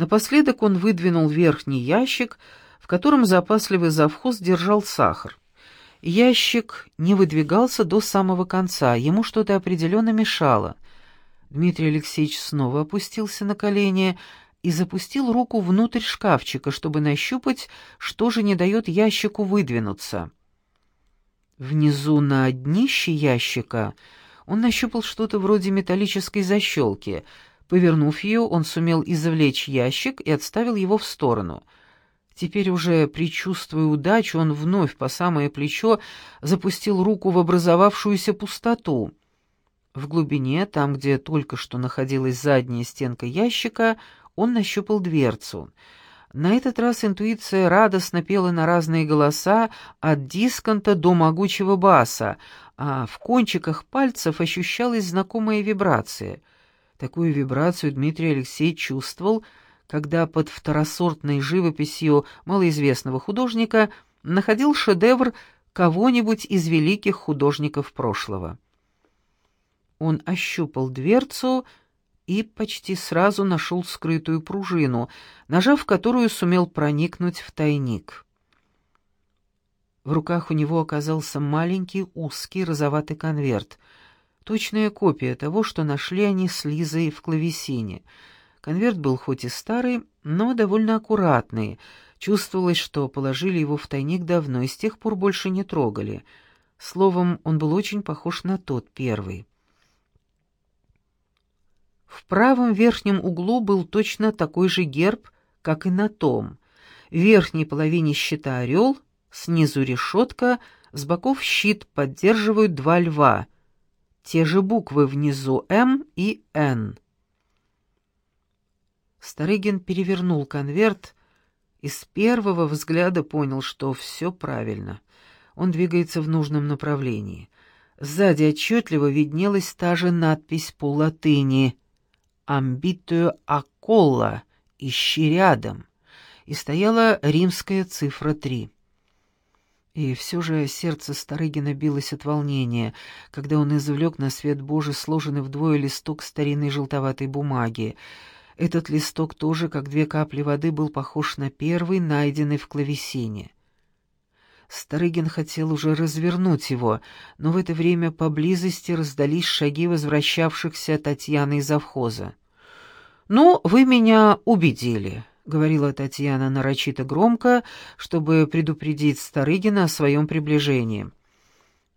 Напоследок он выдвинул верхний ящик, в котором запасливый завхоз держал сахар. Ящик не выдвигался до самого конца, ему что-то определенно мешало. Дмитрий Алексеевич снова опустился на колени и запустил руку внутрь шкафчика, чтобы нащупать, что же не дает ящику выдвинуться. Внизу на днище ящика он нащупал что-то вроде металлической защелки. Повернув ее, он сумел извлечь ящик и отставил его в сторону — Теперь уже, предчувствуя удачу, он вновь по самое плечо запустил руку в образовавшуюся пустоту. В глубине, там, где только что находилась задняя стенка ящика, он нащупал дверцу. На этот раз интуиция радостно пела на разные голоса, от дисконта до могучего баса, а в кончиках пальцев ощущалась знакомая вибрация. Такую вибрацию Дмитрий Алексеевич чувствовал, когда под второсортной живописью малоизвестного художника находил шедевр кого-нибудь из великих художников прошлого. Он ощупал дверцу и почти сразу нашел скрытую пружину, нажав которую сумел проникнуть в тайник. В руках у него оказался маленький узкий розоватый конверт, точная копия того, что нашли они с Лизой в клавесине — Конверт был хоть и старый, но довольно аккуратный. Чувствовалось, что положили его в тайник давно и с тех пор больше не трогали. Словом, он был очень похож на тот первый. В правом верхнем углу был точно такой же герб, как и на том. В верхней половине щита орел, снизу решетка, с боков щит поддерживают два льва. Те же буквы внизу «М» и «Н». Старыгин перевернул конверт и с первого взгляда понял, что все правильно. Он двигается в нужном направлении. Сзади отчетливо виднелась та же надпись по латыни «Амбитую аколла» «Ищи рядом» и стояла римская цифра три. И все же сердце Старыгина билось от волнения, когда он извлек на свет Божий сложенный вдвое листок старинной желтоватой бумаги, этот листок тоже, как две капли воды, был похож на первый, найденный в клавесине. Старыгин хотел уже развернуть его, но в это время поблизости раздались шаги возвращавшихся Татьяны из завхоза. «Ну, вы меня убедили», — говорила Татьяна нарочито громко, чтобы предупредить Старыгина о своем приближении.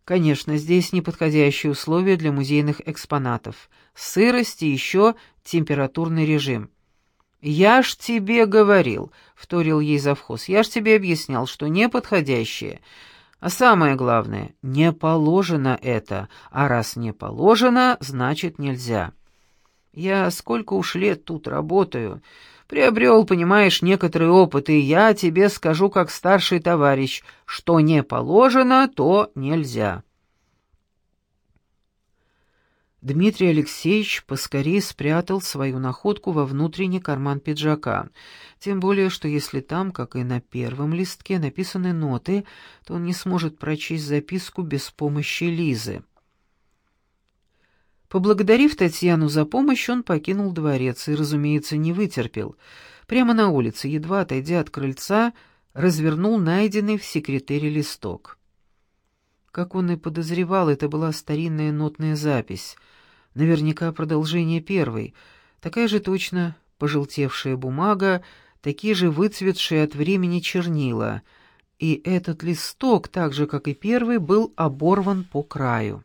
Конечно, здесь неподходящие условия для музейных экспонатов. Сырость и еще температурный режим. «Я ж тебе говорил», — вторил ей завхоз, — «я ж тебе объяснял, что неподходящее. А самое главное, не положено это, а раз не положено, значит нельзя. Я сколько уж лет тут работаю, приобрел, понимаешь, некоторый опыт, и я тебе скажу как старший товарищ, что не положено, то нельзя». Дмитрий Алексеевич поскорее спрятал свою находку во внутренний карман пиджака, тем более, что если там, как и на первом листке, написаны ноты, то он не сможет прочесть записку без помощи Лизы. Поблагодарив Татьяну за помощь, он покинул дворец и, разумеется, не вытерпел. Прямо на улице, едва отойдя от крыльца, развернул найденный в секретаре листок. Как он и подозревал, это была старинная нотная запись — Наверняка продолжение первой. Такая же точно пожелтевшая бумага, такие же выцветшие от времени чернила. И этот листок, так же, как и первый, был оборван по краю.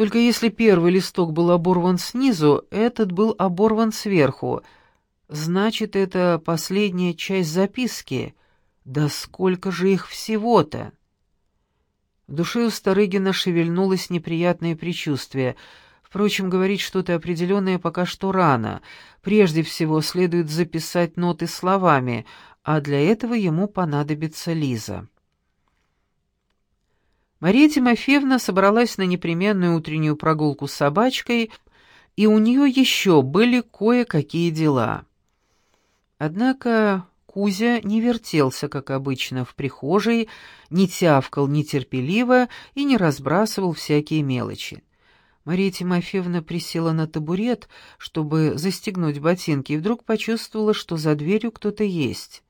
Только если первый листок был оборван снизу, этот был оборван сверху. Значит, это последняя часть записки. Да сколько же их всего-то? В душе у Старыгина шевельнулось неприятное предчувствие. Впрочем, говорить что-то определенное пока что рано. Прежде всего, следует записать ноты словами, а для этого ему понадобится Лиза. Мария Тимофеевна собралась на непременную утреннюю прогулку с собачкой, и у нее еще были кое-какие дела. Однако Кузя не вертелся, как обычно, в прихожей, не тявкал нетерпеливо и не разбрасывал всякие мелочи. Мария Тимофеевна присела на табурет, чтобы застегнуть ботинки, и вдруг почувствовала, что за дверью кто-то есть.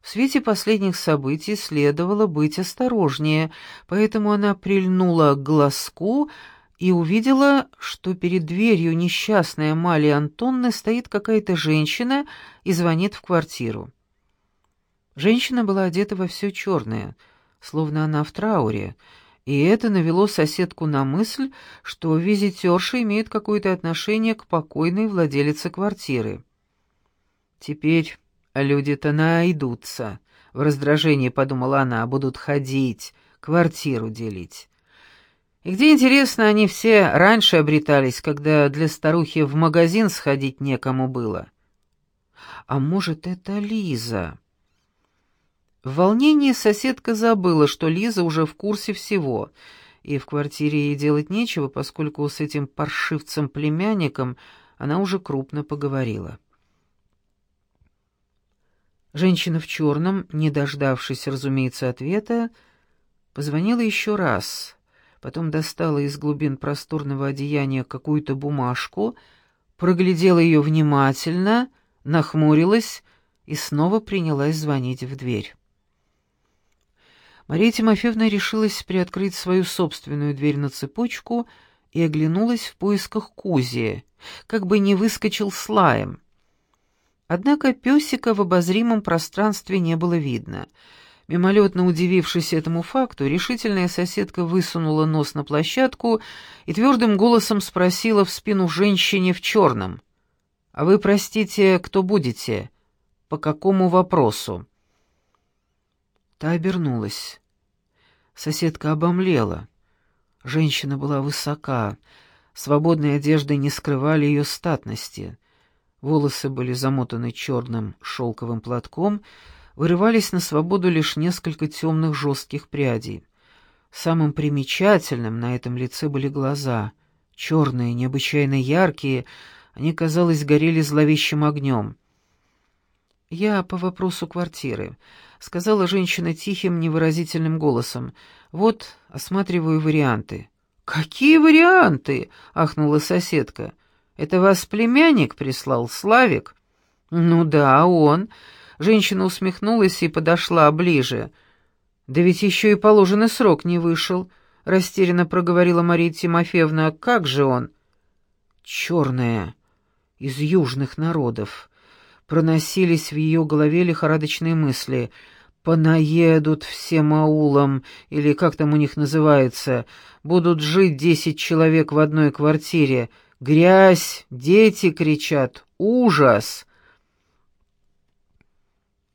В свете последних событий следовало быть осторожнее, поэтому она прильнула к глазку и увидела, что перед дверью несчастной Амалии Антонны стоит какая-то женщина и звонит в квартиру. Женщина была одета во все черное, словно она в трауре, и это навело соседку на мысль, что визитерша имеет какое-то отношение к покойной владелице квартиры. Теперь люди-то найдутся, — в раздражении подумала она, — будут ходить, квартиру делить. И где, интересно, они все раньше обретались, когда для старухи в магазин сходить некому было? А может, это Лиза? В волнении соседка забыла, что Лиза уже в курсе всего, и в квартире ей делать нечего, поскольку с этим паршивцем-племянником она уже крупно поговорила. Женщина в черном, не дождавшись, разумеется, ответа, позвонила еще раз, потом достала из глубин просторного одеяния какую-то бумажку, проглядела ее внимательно, нахмурилась и снова принялась звонить в дверь. Мария Тимофеевна решилась приоткрыть свою собственную дверь на цепочку и оглянулась в поисках Кузи, как бы не выскочил с лаем. Однако песика в обозримом пространстве не было видно. Мимолетно удивившись этому факту, решительная соседка высунула нос на площадку и твердым голосом спросила в спину женщине в черном. «А вы, простите, кто будете? По какому вопросу?» Та обернулась. Соседка обомлела. Женщина была высока, свободные одежды не скрывали ее статности. Волосы были замотаны черным шелковым платком, вырывались на свободу лишь несколько темных жестких прядей. Самым примечательным на этом лице были глаза. Черные, необычайно яркие, они, казалось, горели зловещим огнем. «Я по вопросу квартиры», — сказала женщина тихим, невыразительным голосом. «Вот, осматриваю варианты». «Какие варианты?» — ахнула соседка. «Это вас племянник прислал, Славик?» «Ну да, он». Женщина усмехнулась и подошла ближе. «Да ведь еще и положенный срок не вышел», — растерянно проговорила Мария Тимофеевна. «Как же он?» «Черная, из южных народов» проносились в ее голове лихорадочные мысли. «Понаедут всем аулом, или как там у них называется, будут жить десять человек в одной квартире. Грязь, дети кричат, ужас!»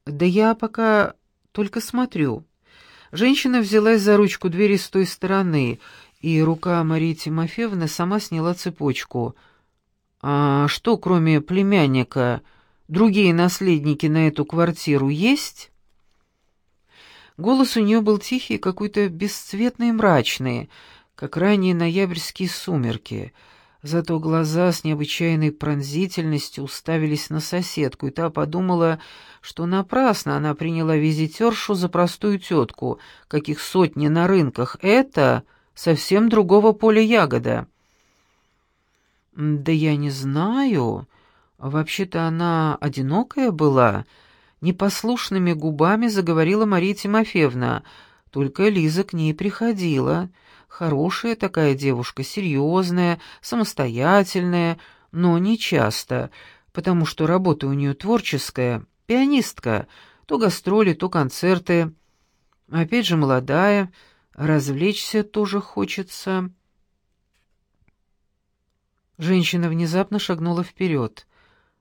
«Да я пока только смотрю». Женщина взялась за ручку двери с той стороны, и рука Марии Тимофеевны сама сняла цепочку. «А что, кроме племянника?» Другие наследники на эту квартиру есть?» Голос у нее был тихий, какой-то бесцветный и мрачный, как ранние ноябрьские сумерки. Зато глаза с необычайной пронзительностью уставились на соседку, и та подумала, что напрасно она приняла визитершу за простую тетку, каких сотни на рынках. Это совсем другого поля ягода. «Да я не знаю», Вообще-то она одинокая была, непослушными губами заговорила Мария Тимофеевна, только Лиза к ней приходила. Хорошая такая девушка, серьезная, самостоятельная, но не часто, потому что работа у нее творческая, пианистка, то гастроли, то концерты. Опять же молодая, развлечься тоже хочется. Женщина внезапно шагнула вперед.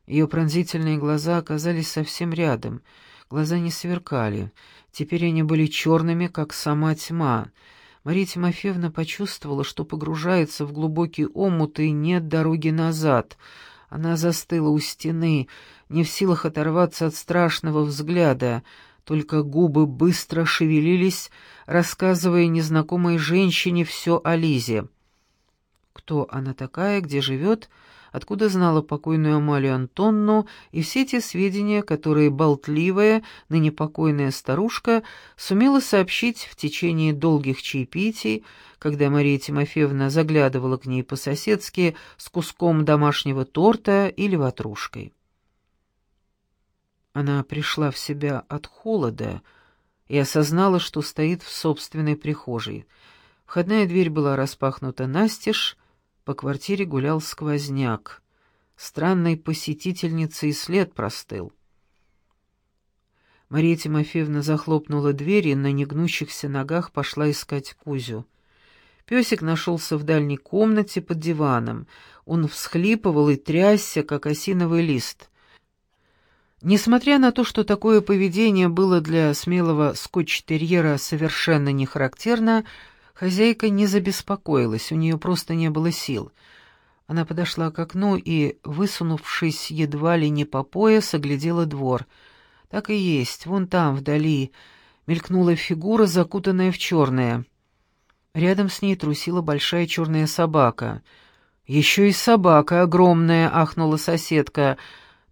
Ее пронзительные глаза оказались совсем рядом. Глаза не сверкали. Теперь они были черными, как сама тьма. Мария Тимофеевна почувствовала, что погружается в глубокий омут и нет дороги назад. Она застыла у стены, не в силах оторваться от страшного взгляда. Только губы быстро шевелились, рассказывая незнакомой женщине все о Лизе. Кто она такая, где живет — откуда знала покойную Амалию Антонну и все те сведения, которые болтливая, ныне покойная старушка сумела сообщить в течение долгих чаепитий, когда Мария Тимофеевна заглядывала к ней по-соседски с куском домашнего торта или ватрушкой. Она пришла в себя от холода и осознала, что стоит в собственной прихожей. Входная дверь была распахнута настежь, по квартире гулял сквозняк. Странной посетительницы и след простыл. Мария Тимофеевна захлопнула дверь и на негнущихся ногах пошла искать Кузю. Песик нашелся в дальней комнате под диваном. Он всхлипывал и трясся, как осиновый лист. Несмотря на то, что такое поведение было для смелого скотч-терьера совершенно не характерно, Хозяйка не забеспокоилась, у нее просто не было сил. Она подошла к окну и, высунувшись едва ли не по пояс, оглядела двор. Так и есть, вон там, вдали, мелькнула фигура, закутанная в черное. Рядом с ней трусила большая черная собака. «Еще и собака огромная!» — ахнула соседка.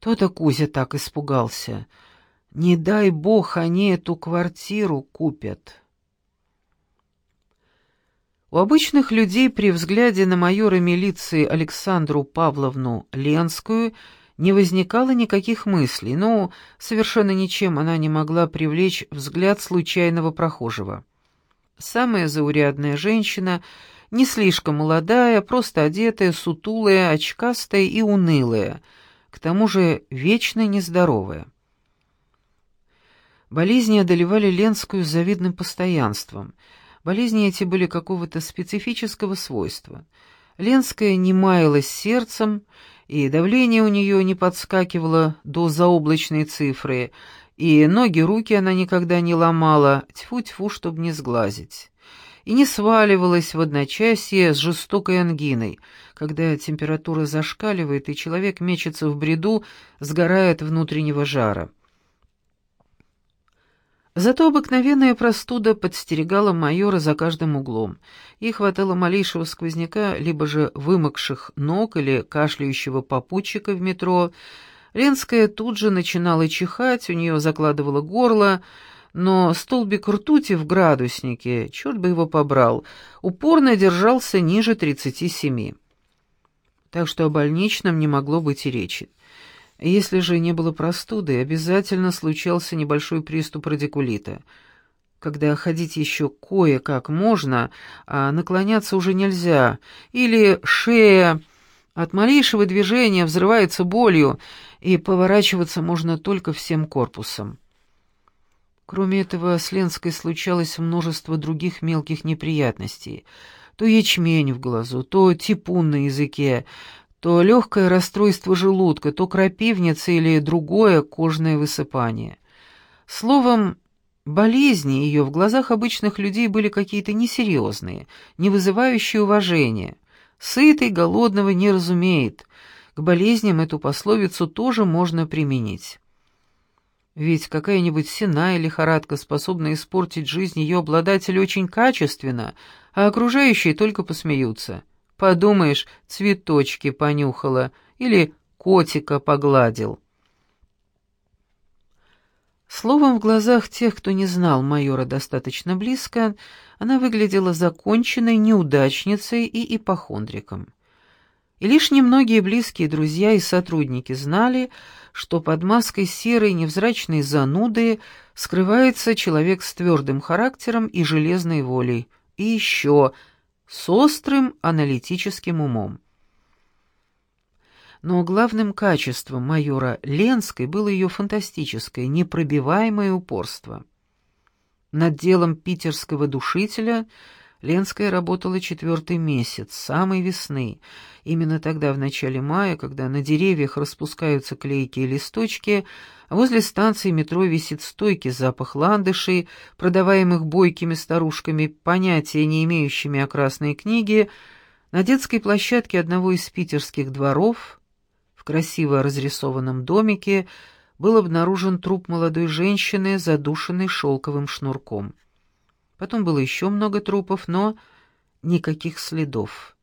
То-то Кузя так испугался. «Не дай бог они эту квартиру купят!» У обычных людей при взгляде на майора милиции Александру Павловну Ленскую не возникало никаких мыслей, но совершенно ничем она не могла привлечь взгляд случайного прохожего. Самая заурядная женщина, не слишком молодая, просто одетая, сутулая, очкастая и унылая, к тому же вечно нездоровая. Болезни одолевали Ленскую с завидным постоянством — Болезни эти были какого-то специфического свойства. Ленская не маялась сердцем, и давление у нее не подскакивало до заоблачной цифры, и ноги-руки она никогда не ломала, тьфу-тьфу, чтобы не сглазить. И не сваливалась в одночасье с жестокой ангиной, когда температура зашкаливает, и человек мечется в бреду, сгорает внутреннего жара. Зато обыкновенная простуда подстерегала майора за каждым углом. и хватало малейшего сквозняка, либо же вымокших ног или кашляющего попутчика в метро. Ленская тут же начинала чихать, у нее закладывало горло, но столбик ртути в градуснике, черт бы его побрал, упорно держался ниже тридцати семи. Так что о больничном не могло быть и речи. Если же не было простуды, обязательно случался небольшой приступ радикулита. Когда ходить еще кое-как можно, а наклоняться уже нельзя, или шея от малейшего движения взрывается болью, и поворачиваться можно только всем корпусом. Кроме этого, с Ленской случалось множество других мелких неприятностей. То ячмень в глазу, то типун на языке, то легкое расстройство желудка, то крапивница или другое кожное высыпание. Словом, болезни ее в глазах обычных людей были какие-то несерьезные, не вызывающие уважения. Сытый голодного не разумеет. К болезням эту пословицу тоже можно применить. Ведь какая-нибудь или лихорадка способна испортить жизнь ее обладателя очень качественно, а окружающие только посмеются. Подумаешь, цветочки понюхала или котика погладил. Словом, в глазах тех, кто не знал майора достаточно близко, она выглядела законченной неудачницей и ипохондриком. И лишь немногие близкие друзья и сотрудники знали, что под маской серой невзрачной зануды скрывается человек с твердым характером и железной волей. И еще с острым аналитическим умом. Но главным качеством майора Ленской было ее фантастическое, непробиваемое упорство. Над делом питерского душителя Ленская работала четвертый месяц, самой весны. Именно тогда, в начале мая, когда на деревьях распускаются клейкие листочки, возле станции метро висит стойкий запах ландышей, продаваемых бойкими старушками, понятия не имеющими о красной книге, на детской площадке одного из питерских дворов, в красиво разрисованном домике, был обнаружен труп молодой женщины, задушенной шелковым шнурком. Потом было еще много трупов, но никаких следов.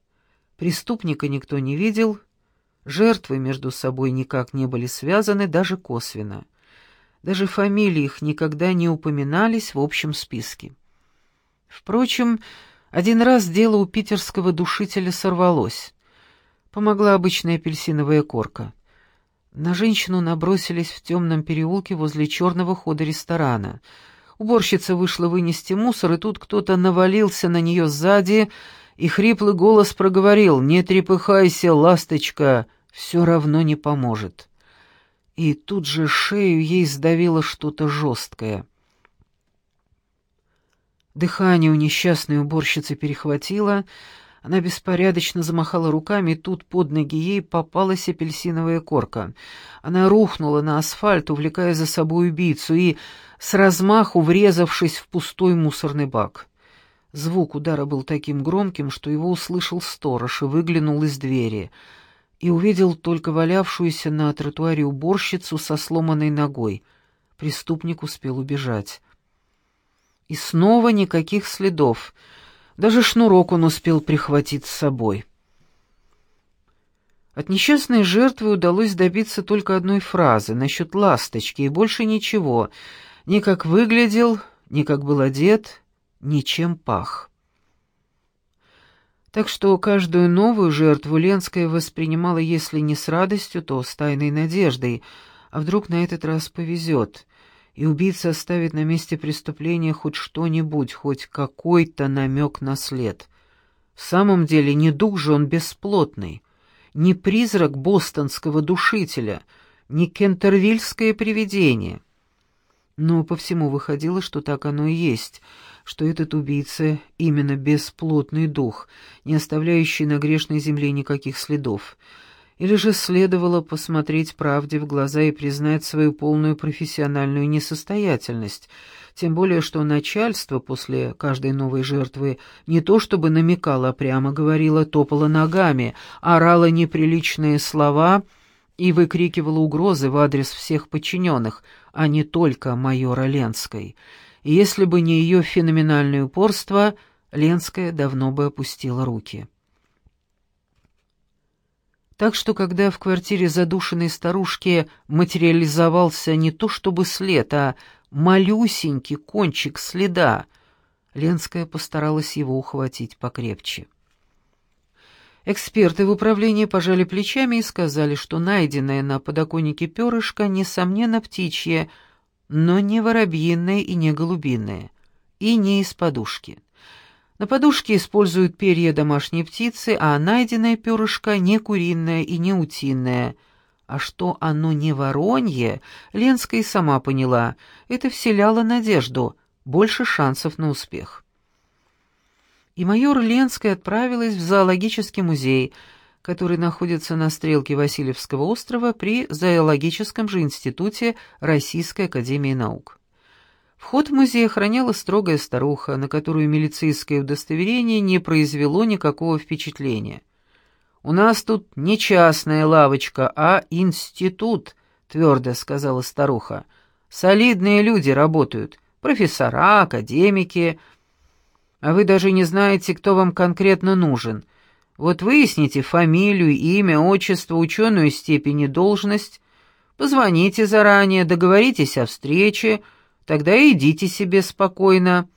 Преступника никто не видел, Жертвы между собой никак не были связаны даже косвенно. Даже фамилии их никогда не упоминались в общем списке. Впрочем, один раз дело у питерского душителя сорвалось. Помогла обычная апельсиновая корка. На женщину набросились в темном переулке возле черного хода ресторана. Уборщица вышла вынести мусор, и тут кто-то навалился на нее сзади, и хриплый голос проговорил «Не трепыхайся, ласточка, все равно не поможет». И тут же шею ей сдавило что-то жесткое. Дыхание у несчастной уборщицы перехватило, она беспорядочно замахала руками, и тут под ноги ей попалась апельсиновая корка. Она рухнула на асфальт, увлекая за собой убийцу, и с размаху врезавшись в пустой мусорный бак. Звук удара был таким громким, что его услышал сторож и выглянул из двери, и увидел только валявшуюся на тротуаре уборщицу со сломанной ногой. Преступник успел убежать. И снова никаких следов. Даже шнурок он успел прихватить с собой. От несчастной жертвы удалось добиться только одной фразы насчет ласточки, и больше ничего. Ни как выглядел, ни как был одет, ни чем пах. Так что каждую новую жертву Ленская воспринимала, если не с радостью, то с тайной надеждой, а вдруг на этот раз повезет — и убийца оставит на месте преступления хоть что-нибудь, хоть какой-то намек на след. В самом деле не дух же он бесплотный, не призрак бостонского душителя, не кентервильское привидение. Но по всему выходило, что так оно и есть, что этот убийца именно бесплотный дух, не оставляющий на грешной земле никаких следов, или же следовало посмотреть правде в глаза и признать свою полную профессиональную несостоятельность, тем более что начальство после каждой новой жертвы не то чтобы намекало, а прямо говорило, топало ногами, орало неприличные слова и выкрикивало угрозы в адрес всех подчиненных, а не только майора Ленской. И если бы не ее феноменальное упорство, Ленская давно бы опустила руки. Так что, когда в квартире задушенной старушки материализовался не то чтобы след, а малюсенький кончик следа, Ленская постаралась его ухватить покрепче. Эксперты в управлении пожали плечами и сказали, что найденное на подоконнике перышко, несомненно, птичье, но не воробьиное и не голубиное, и не из подушки. На подушке используют перья домашней птицы, а найденное перышко не куриное и не утиное. А что оно не воронье, Ленская сама поняла. Это вселяло надежду, больше шансов на успех. И майор Ленская отправилась в зоологический музей, который находится на стрелке Васильевского острова при Зоологическом же институте Российской академии наук. Вход в музей охраняла строгая старуха, на которую милицейское удостоверение не произвело никакого впечатления. «У нас тут не частная лавочка, а институт», — твердо сказала старуха. «Солидные люди работают, профессора, академики. А вы даже не знаете, кто вам конкретно нужен. Вот выясните фамилию, имя, отчество, ученую степень и должность, позвоните заранее, договоритесь о встрече, — Тогда идите себе спокойно».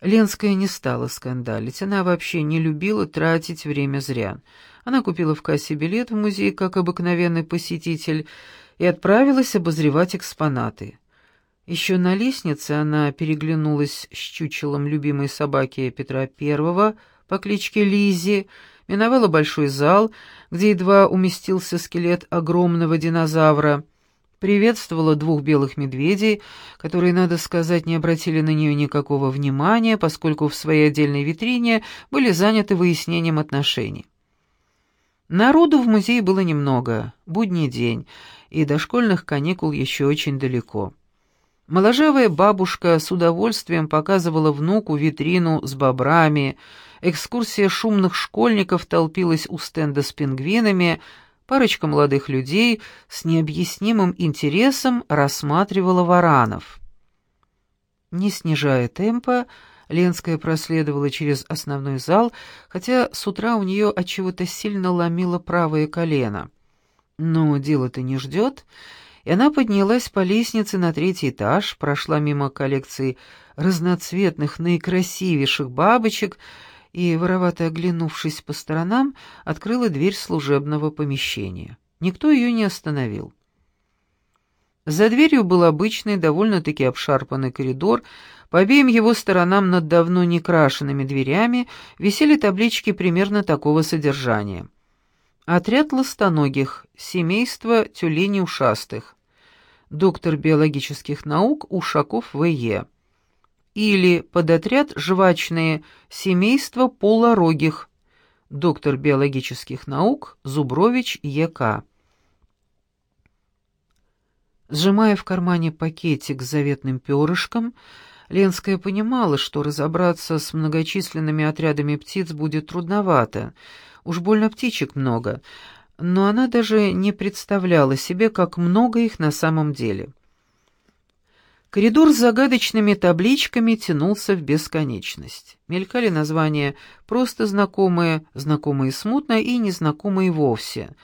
Ленская не стала скандалить, она вообще не любила тратить время зря. Она купила в кассе билет в музей, как обыкновенный посетитель, и отправилась обозревать экспонаты. Еще на лестнице она переглянулась с чучелом любимой собаки Петра Первого по кличке Лизи, миновала большой зал, где едва уместился скелет огромного динозавра — приветствовала двух белых медведей, которые, надо сказать, не обратили на нее никакого внимания, поскольку в своей отдельной витрине были заняты выяснением отношений. Народу в музее было немного, будний день, и до школьных каникул еще очень далеко. Моложавая бабушка с удовольствием показывала внуку витрину с бобрами, экскурсия шумных школьников толпилась у стенда с пингвинами, Парочка молодых людей с необъяснимым интересом рассматривала варанов. Не снижая темпа, Ленская проследовала через основной зал, хотя с утра у нее от чего-то сильно ломило правое колено. Но дело-то не ждет, и она поднялась по лестнице на третий этаж, прошла мимо коллекции разноцветных наикрасивейших бабочек и, воровато оглянувшись по сторонам, открыла дверь служебного помещения. Никто ее не остановил. За дверью был обычный, довольно-таки обшарпанный коридор, по обеим его сторонам над давно не крашенными дверями висели таблички примерно такого содержания. Отряд ластоногих, семейство тюленей ушастых, доктор биологических наук Ушаков В.Е. Или подотряд жвачные, семейство полорогих, доктор биологических наук Зубрович Е.К. Сжимая в кармане пакетик с заветным перышком, Ленская понимала, что разобраться с многочисленными отрядами птиц будет трудновато. Уж больно птичек много. Но она даже не представляла себе, как много их на самом деле. Коридор с загадочными табличками тянулся в бесконечность. Мелькали названия просто знакомые, знакомые смутно и незнакомые вовсе.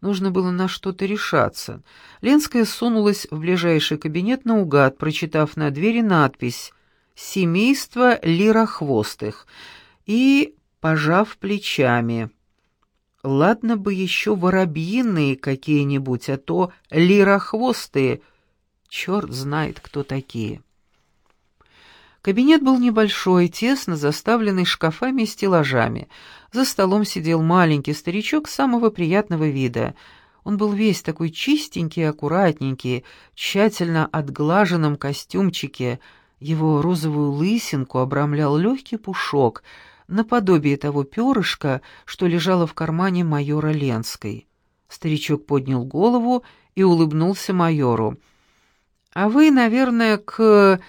Нужно было на что-то решаться. Ленская сунулась в ближайший кабинет наугад, прочитав на двери надпись «Семейство лирохвостых» и пожав плечами. Ладно бы еще воробьиные какие-нибудь, а то лирохвостые. Черт знает, кто такие. Кабинет был небольшой, тесно заставленный шкафами и стеллажами. За столом сидел маленький старичок самого приятного вида. Он был весь такой чистенький и аккуратненький, тщательно отглаженном костюмчике. Его розовую лысинку обрамлял легкий пушок, наподобие того перышка, что лежало в кармане майора Ленской. Старичок поднял голову и улыбнулся майору. «А вы, наверное, к...»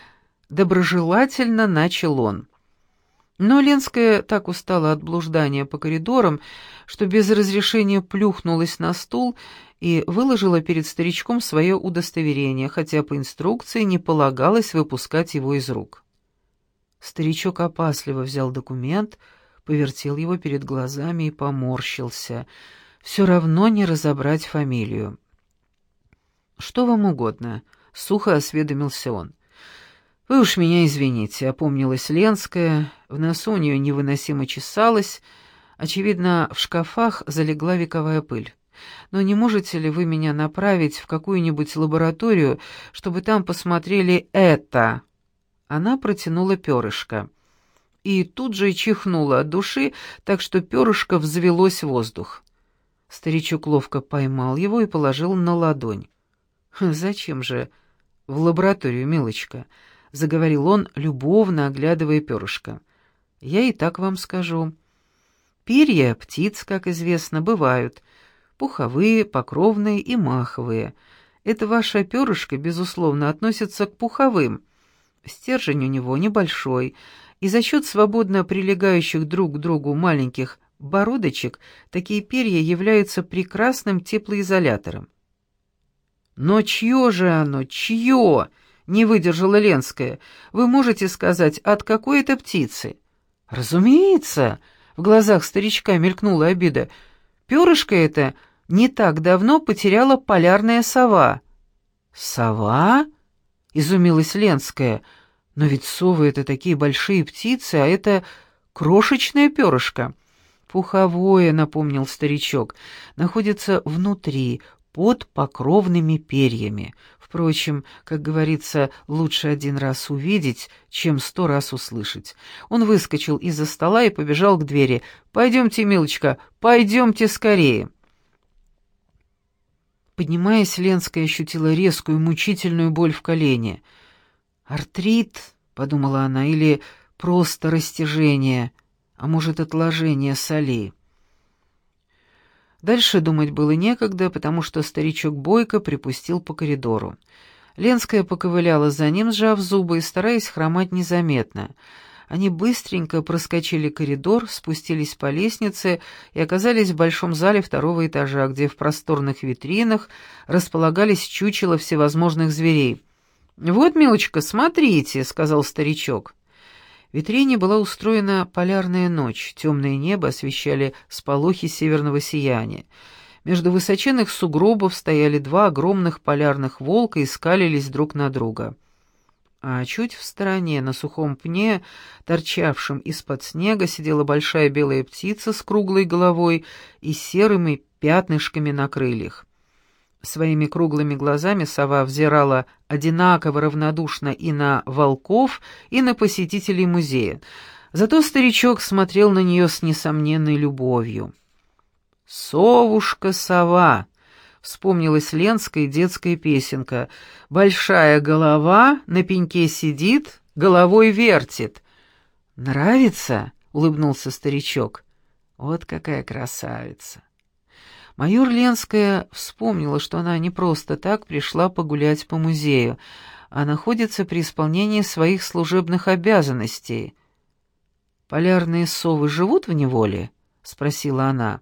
доброжелательно начал он. Но Ленская так устала от блуждания по коридорам, что без разрешения плюхнулась на стул и выложила перед старичком свое удостоверение, хотя по инструкции не полагалось выпускать его из рук. Старичок опасливо взял документ, повертел его перед глазами и поморщился. Все равно не разобрать фамилию. «Что вам угодно?» — сухо осведомился он. «Вы уж меня извините», — опомнилась Ленская, в носу у нее невыносимо чесалось, очевидно, в шкафах залегла вековая пыль. «Но не можете ли вы меня направить в какую-нибудь лабораторию, чтобы там посмотрели это?» Она протянула перышко. И тут же чихнула от души, так что перышко взвелось в воздух. Старичок ловко поймал его и положил на ладонь. «Зачем же в лабораторию, милочка?» — заговорил он, любовно оглядывая перышко. «Я и так вам скажу. Перья птиц, как известно, бывают. Пуховые, покровные и маховые. Это ваше перышко, безусловно, относится к пуховым. Стержень у него небольшой, и за счет свободно прилегающих друг к другу маленьких бородочек такие перья являются прекрасным теплоизолятором. Но чье же оно, чье? не выдержала Ленская. «Вы можете сказать, от какой это птицы?» «Разумеется!» — в глазах старичка мелькнула обида. «Перышко это не так давно потеряла полярная сова». «Сова?» — изумилась Ленская. «Но ведь совы — это такие большие птицы, а это крошечное перышко». «Пуховое», — напомнил старичок, — «находится внутри, под покровными перьями. Впрочем, как говорится, лучше один раз увидеть, чем сто раз услышать. Он выскочил из-за стола и побежал к двери. «Пойдемте, милочка, пойдемте скорее!» Поднимаясь, Ленская ощутила резкую, мучительную боль в колене. «Артрит», — подумала она, — «или просто растяжение, а может, отложение солей». Дальше думать было некогда, потому что старичок Бойко припустил по коридору. Ленская поковыляла за ним, сжав зубы и стараясь хромать незаметно. Они быстренько проскочили коридор, спустились по лестнице и оказались в большом зале второго этажа, где в просторных витринах располагались чучела всевозможных зверей. «Вот, милочка, смотрите», — сказал старичок. Витрине была устроена полярная ночь, темное небо освещали сполохи северного сияния. Между высоченных сугробов стояли два огромных полярных волка и скалились друг на друга. А чуть в стороне, на сухом пне, торчавшем из-под снега, сидела большая белая птица с круглой головой и серыми пятнышками на крыльях. Своими круглыми глазами сова взирала одинаково равнодушно и на волков, и на посетителей музея. Зато старичок смотрел на нее с несомненной любовью. «Совушка-сова!» — вспомнилась Ленская детская песенка. «Большая голова на пеньке сидит, головой вертит». «Нравится?» — улыбнулся старичок. «Вот какая красавица!» Майор Ленская вспомнила, что она не просто так пришла погулять по музею, а находится при исполнении своих служебных обязанностей. «Полярные совы живут в неволе?» — спросила она.